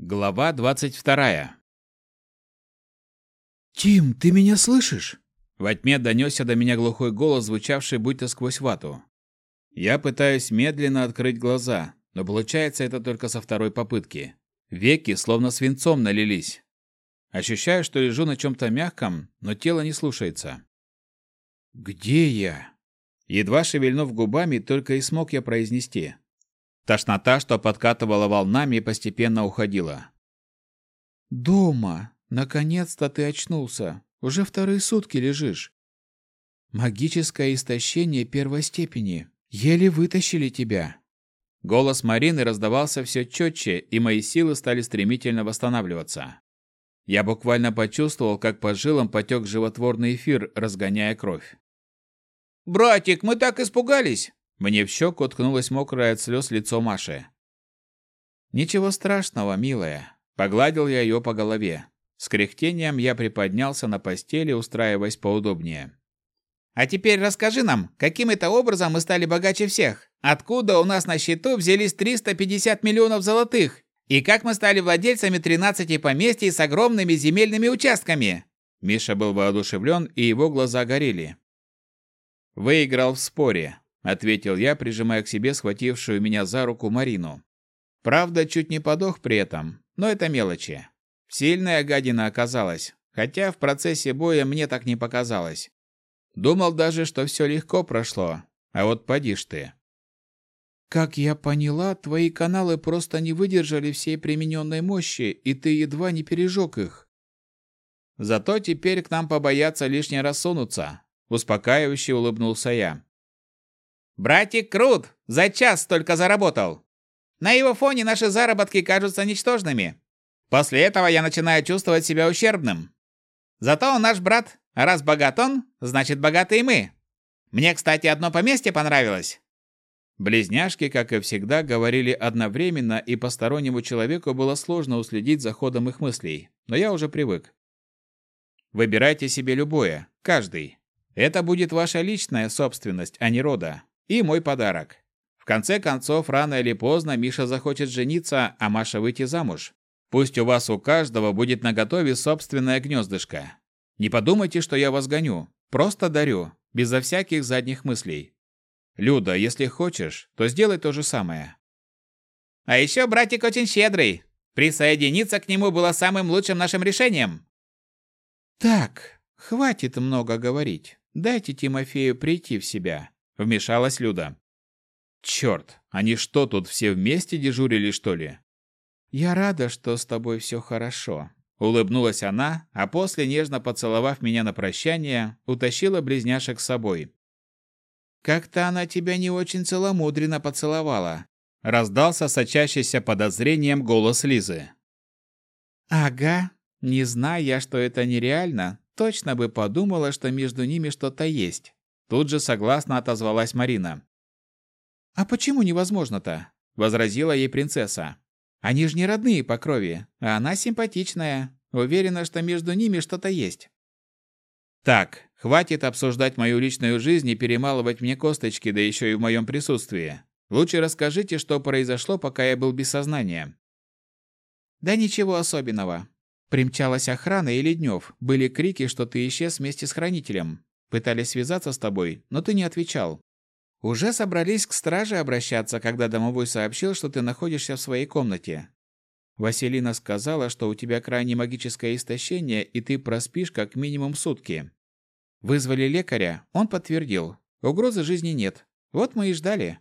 Глава двадцать вторая. «Тим, ты меня слышишь?» Во тьме донесся до меня глухой голос, звучавший будто сквозь вату. Я пытаюсь медленно открыть глаза, но получается это только со второй попытки. Веки словно свинцом налились. Ощущаю, что лежу на чем-то мягком, но тело не слушается. «Где я?» Едва шевельнув губами, только и смог я произнести. Тошнота, что подкатывала волнами, постепенно уходила. «Дома! Наконец-то ты очнулся! Уже вторые сутки лежишь. Магическое истощение первой степени. Еле вытащили тебя». Голос Марины раздавался все четче, и мои силы стали стремительно восстанавливаться. Я буквально почувствовал, как по жилам потек животворный эфир, разгоняя кровь. «Братик, мы так испугались!» Мне в щеку уткнулось мокрое от слез лицо Маши. «Ничего страшного, милая», — погладил я ее по голове. С кряхтением я приподнялся на постели, устраиваясь поудобнее. «А теперь расскажи нам, каким это образом мы стали богаче всех? Откуда у нас на счету взялись 350 миллионов золотых? И как мы стали владельцами 13 поместий с огромными земельными участками?» Миша был воодушевлен, и его глаза горели. «Выиграл в споре ответил я, прижимая к себе схватившую меня за руку Марину. Правда, чуть не подох при этом, но это мелочи. Сильная гадина оказалась, хотя в процессе боя мне так не показалось. Думал даже, что все легко прошло, а вот поди ж ты. Как я поняла, твои каналы просто не выдержали всей примененной мощи, и ты едва не пережег их. Зато теперь к нам побояться лишний раз сунуться, успокаивающе улыбнулся я. Братик крут, за час столько заработал. На его фоне наши заработки кажутся ничтожными. После этого я начинаю чувствовать себя ущербным. Зато он наш брат, раз богат он, значит богаты и мы. Мне, кстати, одно поместье понравилось. Близняшки, как и всегда, говорили одновременно, и постороннему человеку было сложно уследить за ходом их мыслей, но я уже привык. Выбирайте себе любое, каждый. Это будет ваша личная собственность, а не рода. И мой подарок. В конце концов, рано или поздно Миша захочет жениться, а Маша выйти замуж. Пусть у вас у каждого будет наготове собственное гнездышко. Не подумайте, что я вас гоню. Просто дарю, безо всяких задних мыслей. Люда, если хочешь, то сделай то же самое. А еще братик очень щедрый. Присоединиться к нему было самым лучшим нашим решением. Так, хватит много говорить. Дайте Тимофею прийти в себя. Вмешалась Люда. Черт, они что, тут все вместе дежурили, что ли? Я рада, что с тобой все хорошо. Улыбнулась она, а после, нежно поцеловав меня на прощание, утащила близняшек с собой. «Как-то она тебя не очень целомудренно поцеловала», — раздался сочащийся подозрением голос Лизы. «Ага, не зная, что это нереально, точно бы подумала, что между ними что-то есть. Тут же согласно отозвалась Марина. «А почему невозможно-то?» – возразила ей принцесса. «Они же не родные по крови, а она симпатичная. Уверена, что между ними что-то есть». «Так, хватит обсуждать мою личную жизнь и перемалывать мне косточки, да еще и в моем присутствии. Лучше расскажите, что произошло, пока я был без сознания». «Да ничего особенного. Примчалась охрана и Леднев. Были крики, что ты исчез вместе с хранителем. Пытались связаться с тобой, но ты не отвечал. Уже собрались к страже обращаться, когда домовой сообщил, что ты находишься в своей комнате. Василина сказала, что у тебя крайне магическое истощение, и ты проспишь как минимум сутки. Вызвали лекаря, он подтвердил. Угрозы жизни нет. Вот мы и ждали.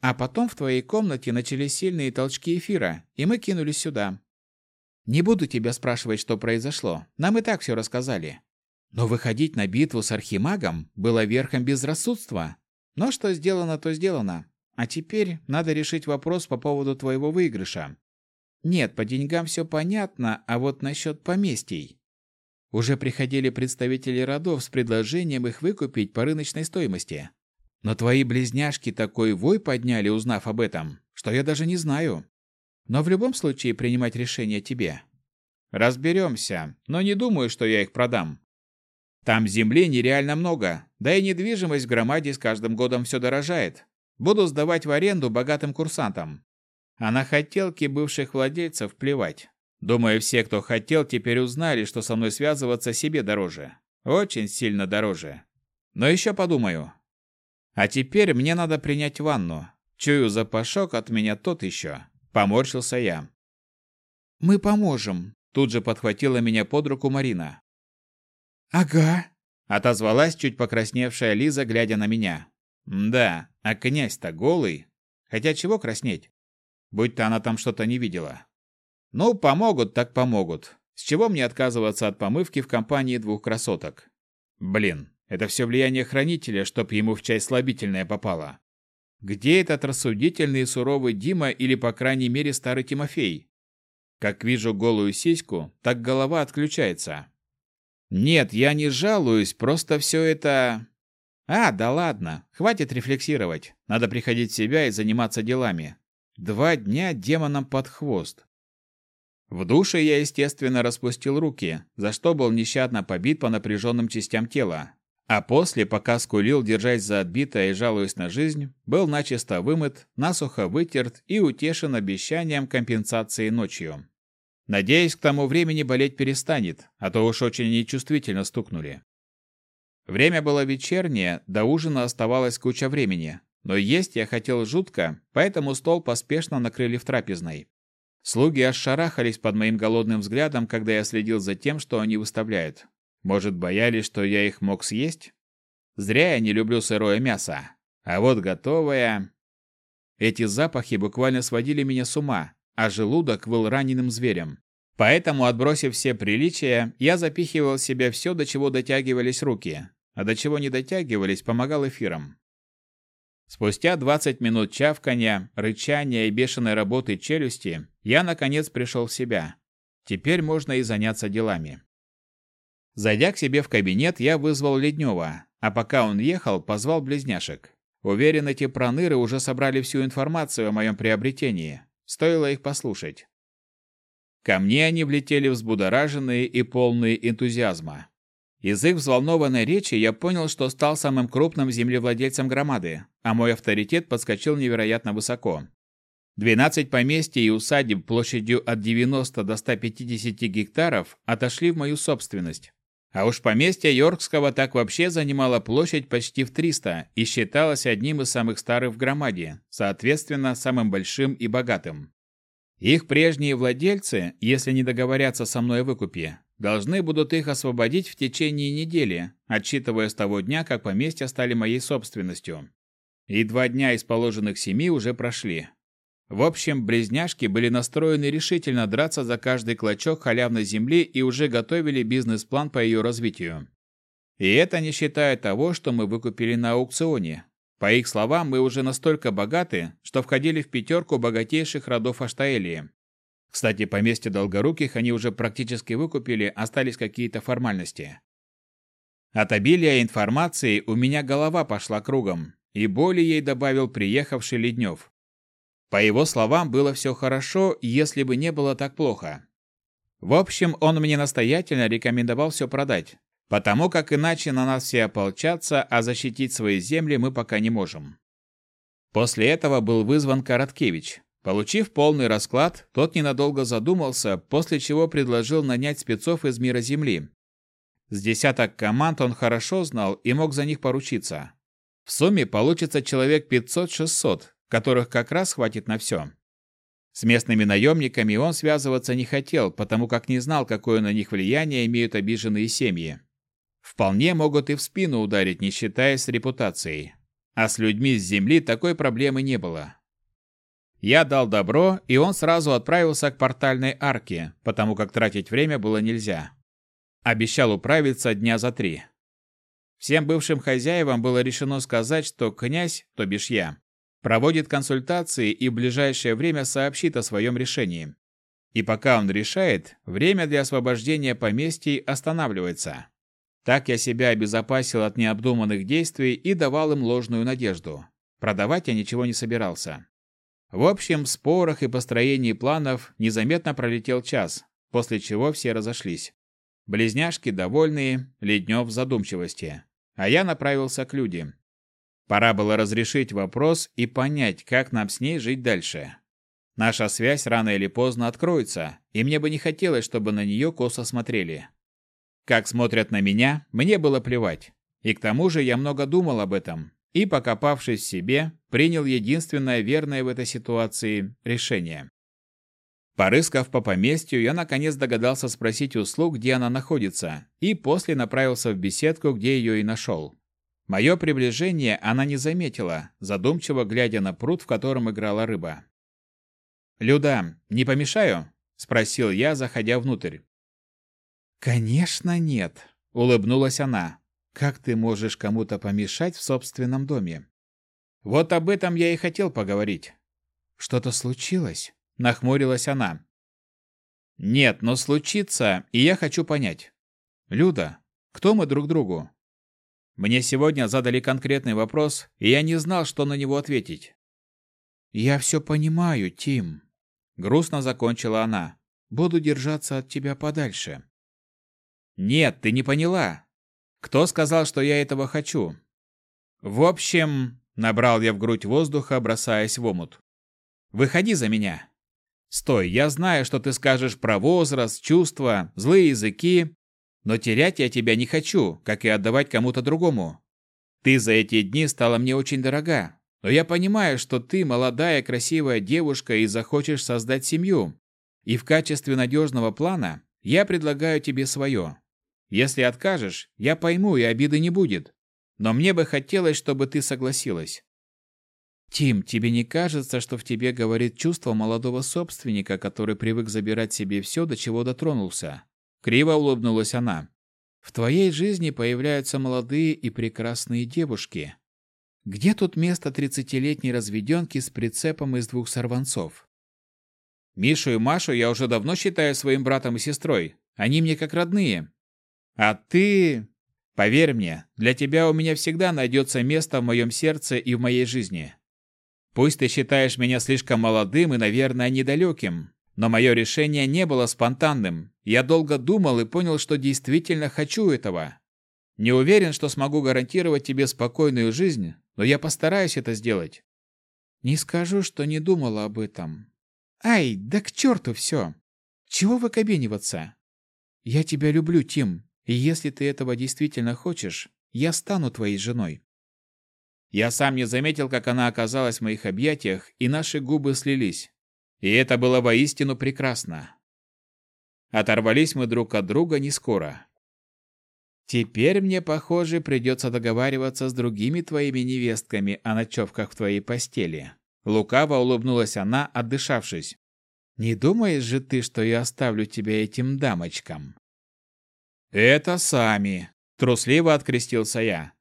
А потом в твоей комнате начались сильные толчки эфира, и мы кинулись сюда. Не буду тебя спрашивать, что произошло. Нам и так все рассказали. Но выходить на битву с архимагом было верхом безрассудства. Но что сделано, то сделано. А теперь надо решить вопрос по поводу твоего выигрыша. Нет, по деньгам все понятно, а вот насчет поместий. Уже приходили представители родов с предложением их выкупить по рыночной стоимости. Но твои близняшки такой вой подняли, узнав об этом, что я даже не знаю. Но в любом случае принимать решение тебе. Разберемся, но не думаю, что я их продам. Там земли нереально много, да и недвижимость в громаде с каждым годом все дорожает. Буду сдавать в аренду богатым курсантам. А на хотелки бывших владельцев плевать. Думаю, все, кто хотел, теперь узнали, что со мной связываться себе дороже. Очень сильно дороже. Но еще подумаю. А теперь мне надо принять ванну. Чую запашок от меня тот еще. Поморщился я. «Мы поможем», – тут же подхватила меня под руку Марина. «Ага», – отозвалась чуть покрасневшая Лиза, глядя на меня. «Да, а князь-то голый. Хотя чего краснеть? Будь-то она там что-то не видела. Ну, помогут так помогут. С чего мне отказываться от помывки в компании двух красоток? Блин, это все влияние хранителя, чтоб ему в чай слабительное попало. Где этот рассудительный и суровый Дима или, по крайней мере, старый Тимофей? Как вижу голую сиську, так голова отключается. Нет, я не жалуюсь, просто все это... А, да ладно, хватит рефлексировать. Надо приходить в себя и заниматься делами. Два дня демонам под хвост. В душе я, естественно, распустил руки, за что был нещадно побит по напряженным частям тела. А после, пока скулил, держась за отбитое и жалуясь на жизнь, был начисто вымыт, насухо вытерт и утешен обещанием компенсации ночью. Надеюсь, к тому времени болеть перестанет, а то уж очень нечувствительно стукнули. Время было вечернее, до ужина оставалось куча времени, но есть я хотел жутко, поэтому стол поспешно накрыли в трапезной. Слуги аж шарахались под моим голодным взглядом, когда я следил за тем, что они выставляют. Может, боялись, что я их мог съесть? Зря я не люблю сырое мясо. А вот готовое... Эти запахи буквально сводили меня с ума, а желудок был раненым зверем. Поэтому, отбросив все приличия, я запихивал в себя все, до чего дотягивались руки, а до чего не дотягивались, помогал эфиром. Спустя 20 минут чавканья, рычания и бешеной работы челюсти, я наконец пришел в себя. Теперь можно и заняться делами. Зайдя к себе в кабинет, я вызвал Леднева, а пока он ехал, позвал близняшек. Уверен, эти проныры уже собрали всю информацию о моем приобретении. Стоило их послушать. Ко мне они влетели взбудораженные и полные энтузиазма. Из их взволнованной речи я понял, что стал самым крупным землевладельцем громады, а мой авторитет подскочил невероятно высоко. 12 поместьй и усадеб площадью от 90 до 150 гектаров отошли в мою собственность. А уж поместье Йоркского так вообще занимало площадь почти в 300 и считалось одним из самых старых в громаде, соответственно, самым большим и богатым. Их прежние владельцы, если не договорятся со мной о выкупе, должны будут их освободить в течение недели, отсчитывая с того дня, как поместья стали моей собственностью. И два дня из положенных семи уже прошли. В общем, близняшки были настроены решительно драться за каждый клочок халявной земли и уже готовили бизнес-план по ее развитию. И это не считая того, что мы выкупили на аукционе. По их словам, мы уже настолько богаты, что входили в пятерку богатейших родов Аштаэлии. Кстати, поместье Долгоруких они уже практически выкупили, остались какие-то формальности. От обилия информации у меня голова пошла кругом, и боли ей добавил приехавший Леднев. По его словам, было все хорошо, если бы не было так плохо. В общем, он мне настоятельно рекомендовал все продать, потому как иначе на нас все ополчатся, а защитить свои земли мы пока не можем. После этого был вызван Короткевич, Получив полный расклад, тот ненадолго задумался, после чего предложил нанять спецов из мира Земли. С десяток команд он хорошо знал и мог за них поручиться. В сумме получится человек 500-600, которых как раз хватит на все. С местными наемниками он связываться не хотел, потому как не знал, какое на них влияние имеют обиженные семьи. Вполне могут и в спину ударить, не считаясь с репутацией. А с людьми с земли такой проблемы не было. Я дал добро, и он сразу отправился к портальной арке, потому как тратить время было нельзя. Обещал управиться дня за три. Всем бывшим хозяевам было решено сказать, что князь, то бишь я, проводит консультации и в ближайшее время сообщит о своем решении. И пока он решает, время для освобождения поместий останавливается. Так я себя обезопасил от необдуманных действий и давал им ложную надежду. Продавать я ничего не собирался. В общем, спорах и построении планов незаметно пролетел час, после чего все разошлись. Близняшки довольные, Леднев в задумчивости. А я направился к людям. Пора было разрешить вопрос и понять, как нам с ней жить дальше. Наша связь рано или поздно откроется, и мне бы не хотелось, чтобы на нее косо смотрели. Как смотрят на меня, мне было плевать. И к тому же я много думал об этом, и, покопавшись в себе, принял единственное верное в этой ситуации решение. Порыскав по поместью, я наконец догадался спросить услуг, где она находится, и после направился в беседку, где ее и нашел. Мое приближение она не заметила, задумчиво глядя на пруд, в котором играла рыба. «Люда, не помешаю?» – спросил я, заходя внутрь. «Конечно нет», – улыбнулась она. «Как ты можешь кому-то помешать в собственном доме?» «Вот об этом я и хотел поговорить». «Что-то случилось?» – нахмурилась она. «Нет, но случится, и я хочу понять. Люда, кто мы друг другу?» Мне сегодня задали конкретный вопрос, и я не знал, что на него ответить. «Я все понимаю, Тим», Грустно закончила она. Буду держаться от тебя подальше. Нет, ты не поняла. Кто сказал, что я этого хочу? В общем, набрал я в грудь воздуха, бросаясь в омут. Выходи за меня. Стой, я знаю, что ты скажешь про возраст, чувства, злые языки, но терять я тебя не хочу, как и отдавать кому-то другому. Ты за эти дни стала мне очень дорога, но я понимаю, что ты молодая красивая девушка и захочешь создать семью. И в качестве надежного плана я предлагаю тебе свое. Если откажешь, я пойму, и обиды не будет. Но мне бы хотелось, чтобы ты согласилась. Тим, тебе не кажется, что в тебе говорит чувство молодого собственника, который привык забирать себе все, до чего дотронулся? Криво улыбнулась она. В твоей жизни появляются молодые и прекрасные девушки, где тут место тридцатилетней разведенки с прицепом из двух сорванцов? Мишу и Машу я уже давно считаю своим братом и сестрой. Они мне как родные. А ты... Поверь мне, для тебя у меня всегда найдется место в моем сердце и в моей жизни. Пусть ты считаешь меня слишком молодым и, наверное, недалеким, но мое решение не было спонтанным. Я долго думал и понял, что действительно хочу этого. Не уверен, что смогу гарантировать тебе спокойную жизнь, но я постараюсь это сделать. Не скажу, что не думала об этом. Ай, да к черту все. Чего выкобениваться? Я тебя люблю, Тим, и если ты этого действительно хочешь, я стану твоей женой. Я сам не заметил, как она оказалась в моих объятиях, и наши губы слились. И это было воистину прекрасно. Оторвались мы друг от друга не скоро. Теперь мне, похоже, придется договариваться с другими твоими невестками о ночевках в твоей постели. Лукаво улыбнулась она, отдышавшись. Не думаешь же ты, что я оставлю тебя этим дамочкам? Это сами, трусливо открестился я.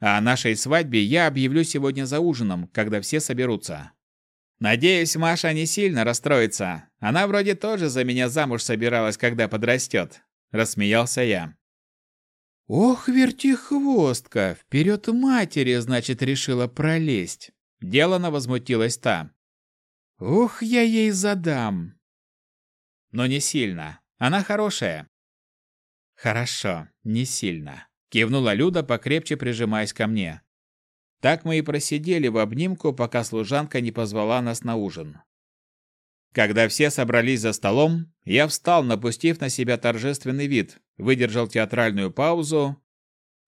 А о нашей свадьбе я объявлю сегодня за ужином, когда все соберутся. Надеюсь, Маша не сильно расстроится. Она вроде тоже за меня замуж собиралась, когда подрастет. Рассмеялся я. Ох, вертихвостка, вперед матери, значит, решила пролезть. Делано возмутилась та. Ох, я ей задам. Но не сильно. Она хорошая. Хорошо, не сильно. Кивнула Люда, покрепче прижимаясь ко мне. Так мы и просидели в обнимку, пока служанка не позвала нас на ужин. Когда все собрались за столом, я встал, напустив на себя торжественный вид, выдержал театральную паузу,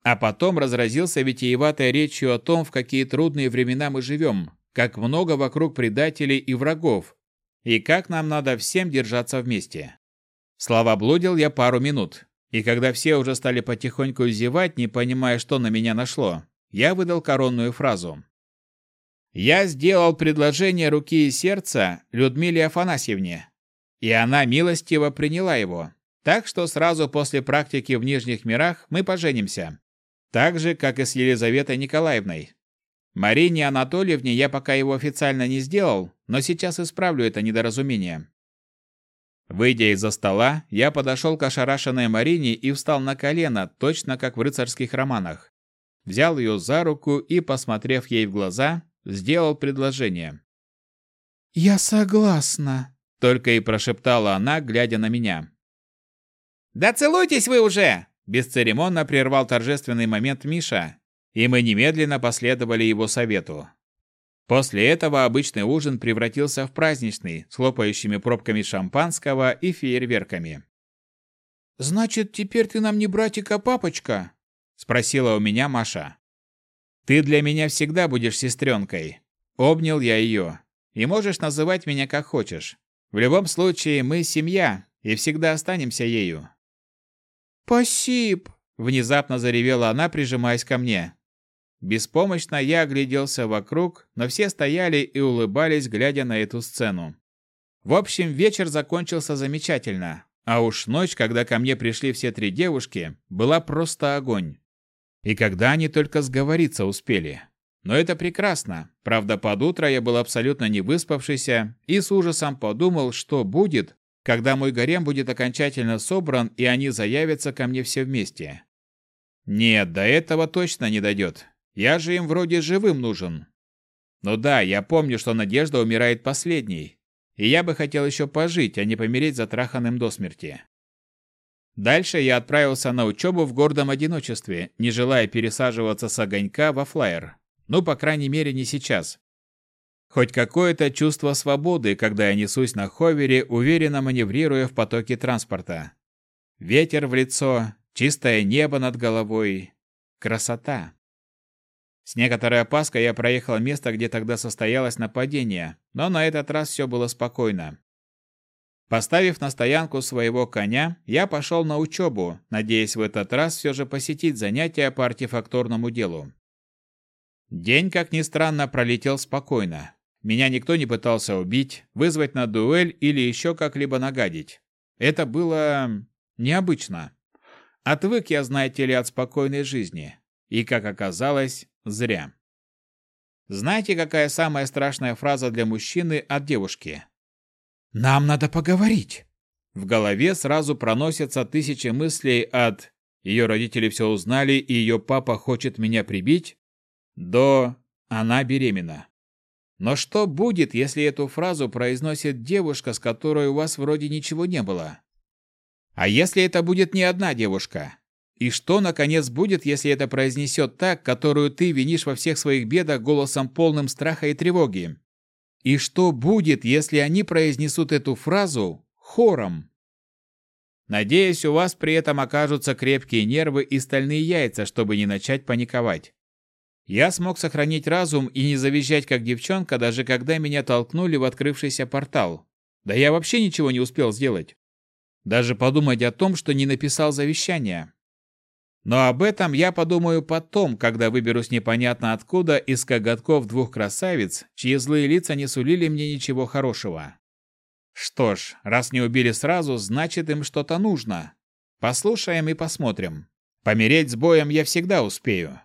а потом разразился витиеватой речью о том, в какие трудные времена мы живем, как много вокруг предателей и врагов, и как нам надо всем держаться вместе. Слова блудил я пару минут, и когда все уже стали потихоньку зевать, не понимая, что на меня нашло, я выдал коронную фразу. Я сделал предложение руки и сердца Людмиле Афанасьевне, и она милостиво приняла его. Так что сразу после практики в Нижних мирах мы поженимся. Так же, как и с Елизаветой Николаевной. Марине Анатольевне я пока его официально не сделал, но сейчас исправлю это недоразумение. Выйдя из-за стола, я подошел к ошарашенной Марине и встал на колено, точно как в рыцарских романах. Взял ее за руку и, посмотрев ей в глаза, сделал предложение. «Я согласна», — только и прошептала она, глядя на меня. «Да целуйтесь вы уже!» – бесцеремонно прервал торжественный момент Миша, и мы немедленно последовали его совету. После этого обычный ужин превратился в праздничный, с хлопающими пробками шампанского и фейерверками. «Значит, теперь ты нам не братик, а папочка?» – спросила у меня Маша. «Ты для меня всегда будешь сестренкой». Обнял я ее. «И можешь называть меня как хочешь. В любом случае, мы семья и всегда останемся ею». «Спасибо!» – внезапно заревела она, прижимаясь ко мне. Беспомощно я огляделся вокруг, но все стояли и улыбались, глядя на эту сцену. В общем, вечер закончился замечательно, а уж ночь, когда ко мне пришли все три девушки, была просто огонь. И когда они только сговориться успели. Но это прекрасно. Правда, под утро я был абсолютно не выспавшийся и с ужасом подумал, что будет, когда мой гарем будет окончательно собран и они заявятся ко мне все вместе. Нет, до этого точно не дойдет. Я же им вроде живым нужен. Ну да, я помню, что Надежда умирает последней. И я бы хотел еще пожить, а не помереть затраханным до смерти. Дальше я отправился на учебу в гордом одиночестве, не желая пересаживаться с огонька во флайер. Ну, по крайней мере, не сейчас. Хоть какое-то чувство свободы, когда я несусь на ховере, уверенно маневрируя в потоке транспорта. Ветер в лицо, чистое небо над головой. Красота. С некоторой опаской я проехал место, где тогда состоялось нападение, но на этот раз все было спокойно. Поставив на стоянку своего коня, я пошел на учебу, надеясь в этот раз все же посетить занятия по артефакторному делу. День, как ни странно, пролетел спокойно. Меня никто не пытался убить, вызвать на дуэль или еще как-либо нагадить. Это было... необычно. Отвык я, знаете ли, от спокойной жизни. И, как оказалось, Зря. Знаете, какая самая страшная фраза для мужчины от девушки? «Нам надо поговорить». В голове сразу проносятся тысячи мыслей от «ее родители все узнали, и ее папа хочет меня прибить» до «она беременна». Но что будет, если эту фразу произносит девушка, с которой у вас вроде ничего не было? А если это будет не одна девушка? И что, наконец, будет, если это произнесет так, которую ты винишь во всех своих бедах голосом полным страха и тревоги? И что будет, если они произнесут эту фразу хором? Надеюсь, у вас при этом окажутся крепкие нервы и стальные яйца, чтобы не начать паниковать. Я смог сохранить разум и не завизжать как девчонка, даже когда меня толкнули в открывшийся портал. Да я вообще ничего не успел сделать. Даже подумать о том, что не написал завещание. Но об этом я подумаю потом, когда выберусь непонятно откуда из коготков двух красавиц, чьи злые лица не сулили мне ничего хорошего. Что ж, раз не убили сразу, значит им что-то нужно. Послушаем и посмотрим. Помереть с боем я всегда успею.